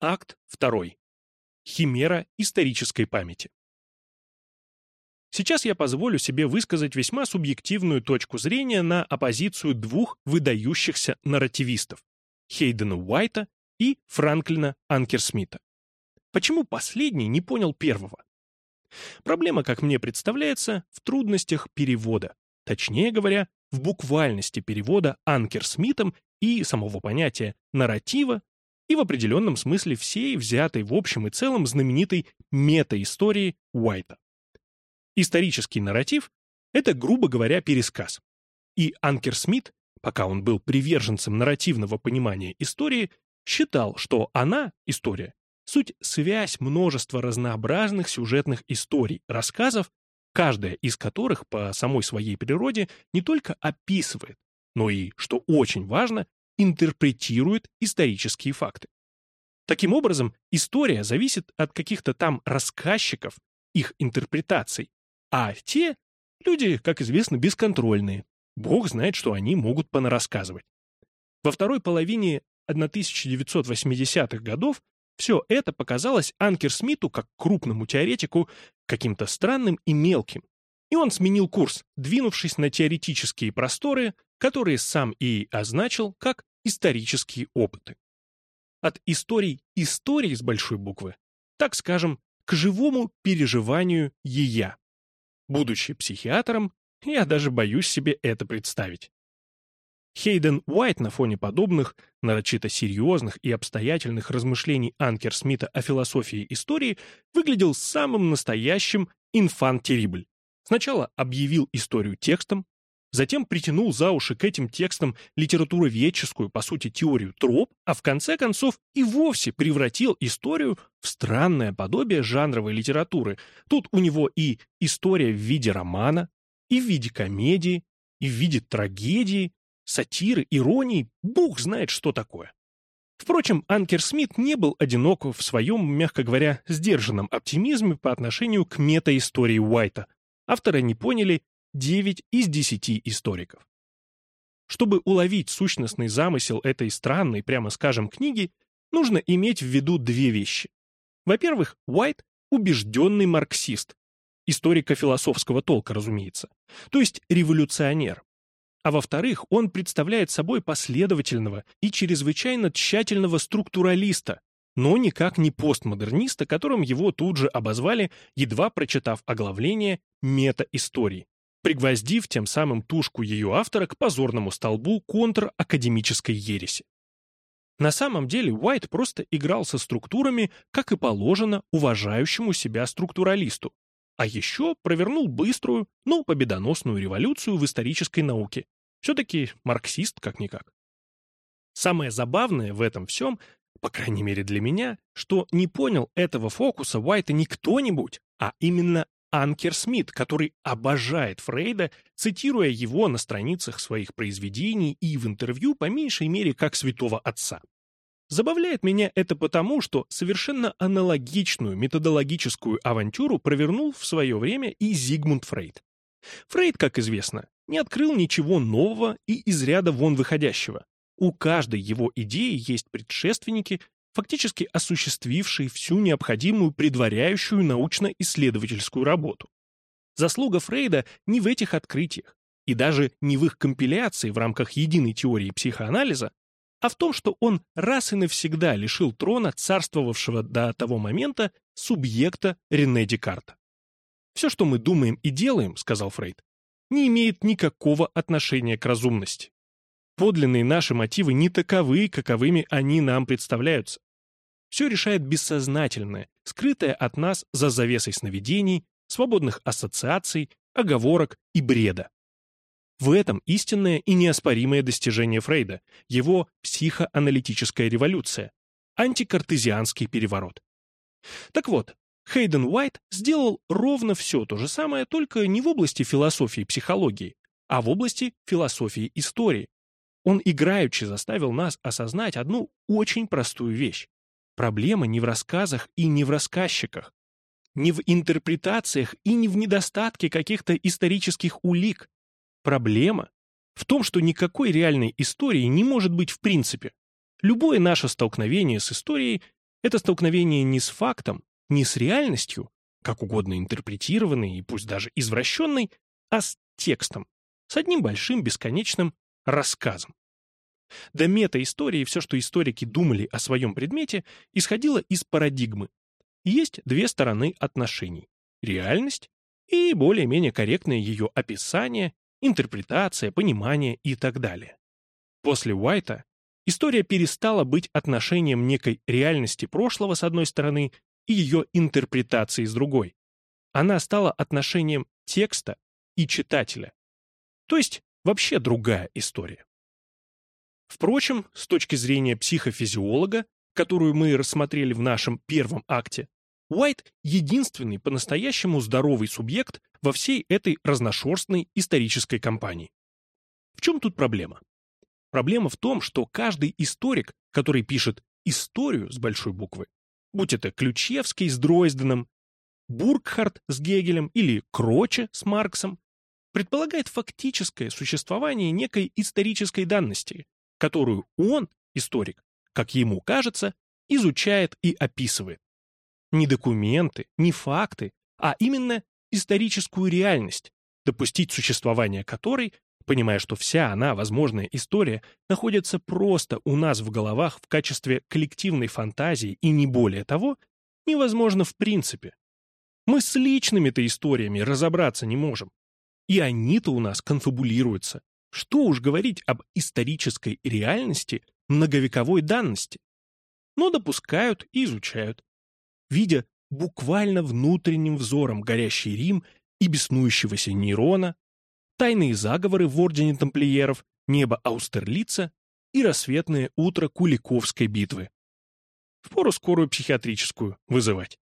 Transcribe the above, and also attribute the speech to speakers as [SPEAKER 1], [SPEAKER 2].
[SPEAKER 1] Акт 2. Химера исторической памяти. Сейчас я позволю себе высказать весьма субъективную точку зрения на оппозицию двух выдающихся нарративистов – Хейдена Уайта и Франклина Анкерсмита. Почему последний не понял первого? Проблема, как мне представляется, в трудностях перевода, точнее говоря, в буквальности перевода Анкерсмитом и самого понятия нарратива и в определенном смысле всей взятой в общем и целом знаменитой мета-истории Уайта. Исторический нарратив — это, грубо говоря, пересказ. И Анкер Смит, пока он был приверженцем нарративного понимания истории, считал, что она, история, суть связь множества разнообразных сюжетных историй, рассказов, каждая из которых по самой своей природе не только описывает, но и, что очень важно, интерпретирует исторические факты. Таким образом, история зависит от каких-то там рассказчиков, их интерпретаций, а те — люди, как известно, бесконтрольные. Бог знает, что они могут понарассказывать. Во второй половине 1980-х годов все это показалось Анкер Смиту как крупному теоретику каким-то странным и мелким. И он сменил курс, двинувшись на теоретические просторы, которые сам и означил как исторические опыты. От историй истории с большой буквы, так скажем, к живому переживанию ея. Будучи психиатром, я даже боюсь себе это представить. Хейден Уайт на фоне подобных, нарочито серьезных и обстоятельных размышлений Анкер Смита о философии истории выглядел самым настоящим инфан-терибль. Сначала объявил историю текстом, затем притянул за уши к этим текстам литературоведческую, по сути, теорию троп, а в конце концов и вовсе превратил историю в странное подобие жанровой литературы. Тут у него и история в виде романа, и в виде комедии, и в виде трагедии, сатиры, иронии, бог знает, что такое. Впрочем, Анкер Смит не был одинок в своем, мягко говоря, сдержанном оптимизме по отношению к метаистории Уайта. Авторы не поняли 9 из 10 историков. Чтобы уловить сущностный замысел этой странной, прямо скажем, книги, нужно иметь в виду две вещи. Во-первых, Уайт – убежденный марксист, историко-философского толка, разумеется, то есть революционер. А во-вторых, он представляет собой последовательного и чрезвычайно тщательного структуралиста, но никак не постмодерниста, которым его тут же обозвали, едва прочитав оглавление мета-истории пригвоздив тем самым тушку ее автора к позорному столбу контр-академической ереси. На самом деле Уайт просто играл со структурами, как и положено уважающему себя структуралисту, а еще провернул быструю, но победоносную революцию в исторической науке. Все-таки марксист как-никак. Самое забавное в этом всем, по крайней мере для меня, что не понял этого фокуса Уайта не кто-нибудь, а именно Анкер Смит, который обожает Фрейда, цитируя его на страницах своих произведений и в интервью по меньшей мере как святого отца. Забавляет меня это потому, что совершенно аналогичную методологическую авантюру провернул в свое время и Зигмунд Фрейд. Фрейд, как известно, не открыл ничего нового и из ряда вон выходящего. У каждой его идеи есть предшественники, фактически осуществивший всю необходимую предваряющую научно-исследовательскую работу. Заслуга Фрейда не в этих открытиях, и даже не в их компиляции в рамках единой теории психоанализа, а в том, что он раз и навсегда лишил трона царствовавшего до того момента субъекта Рене Декарта. «Все, что мы думаем и делаем, — сказал Фрейд, — не имеет никакого отношения к разумности. Подлинные наши мотивы не таковы, каковыми они нам представляются. Все решает бессознательное, скрытое от нас за завесой сновидений, свободных ассоциаций, оговорок и бреда. В этом истинное и неоспоримое достижение Фрейда, его психоаналитическая революция, антикартезианский переворот. Так вот, Хейден Уайт сделал ровно все то же самое, только не в области философии и психологии, а в области философии истории, он играючи заставил нас осознать одну очень простую вещь. Проблема не в рассказах и не в рассказчиках, не в интерпретациях и не в недостатке каких-то исторических улик. Проблема в том, что никакой реальной истории не может быть в принципе. Любое наше столкновение с историей Это столкновение не с фактом, не с реальностью, как угодно интерпретированной и пусть даже извращенной, а с текстом, с одним большим бесконечным рассказом. До мета-истории все, что историки думали о своем предмете, исходило из парадигмы. Есть две стороны отношений – реальность и более-менее корректное ее описание, интерпретация, понимание и так далее. После Уайта история перестала быть отношением некой реальности прошлого с одной стороны и ее интерпретацией с другой. Она стала отношением текста и читателя. То есть вообще другая история. Впрочем, с точки зрения психофизиолога, которую мы рассмотрели в нашем первом акте, Уайт — единственный по-настоящему здоровый субъект во всей этой разношерстной исторической кампании. В чем тут проблема? Проблема в том, что каждый историк, который пишет «историю» с большой буквы, будь это Ключевский с Дройзденом, Бургхард с Гегелем или Кроче с Марксом, предполагает фактическое существование некой исторической данности, которую он, историк, как ему кажется, изучает и описывает. Не документы, не факты, а именно историческую реальность, допустить существование которой, понимая, что вся она, возможная история, находится просто у нас в головах в качестве коллективной фантазии и не более того, невозможно в принципе. Мы с личными-то историями разобраться не можем. И они-то у нас конфабулируются, что уж говорить об исторической реальности многовековой данности. Но допускают и изучают. Видя буквально внутренним взором горящий Рим и беснующегося Нейрона, тайные заговоры в Ордене Тамплиеров, небо Аустерлица и рассветное утро Куликовской битвы. Впору скорую психиатрическую вызывать.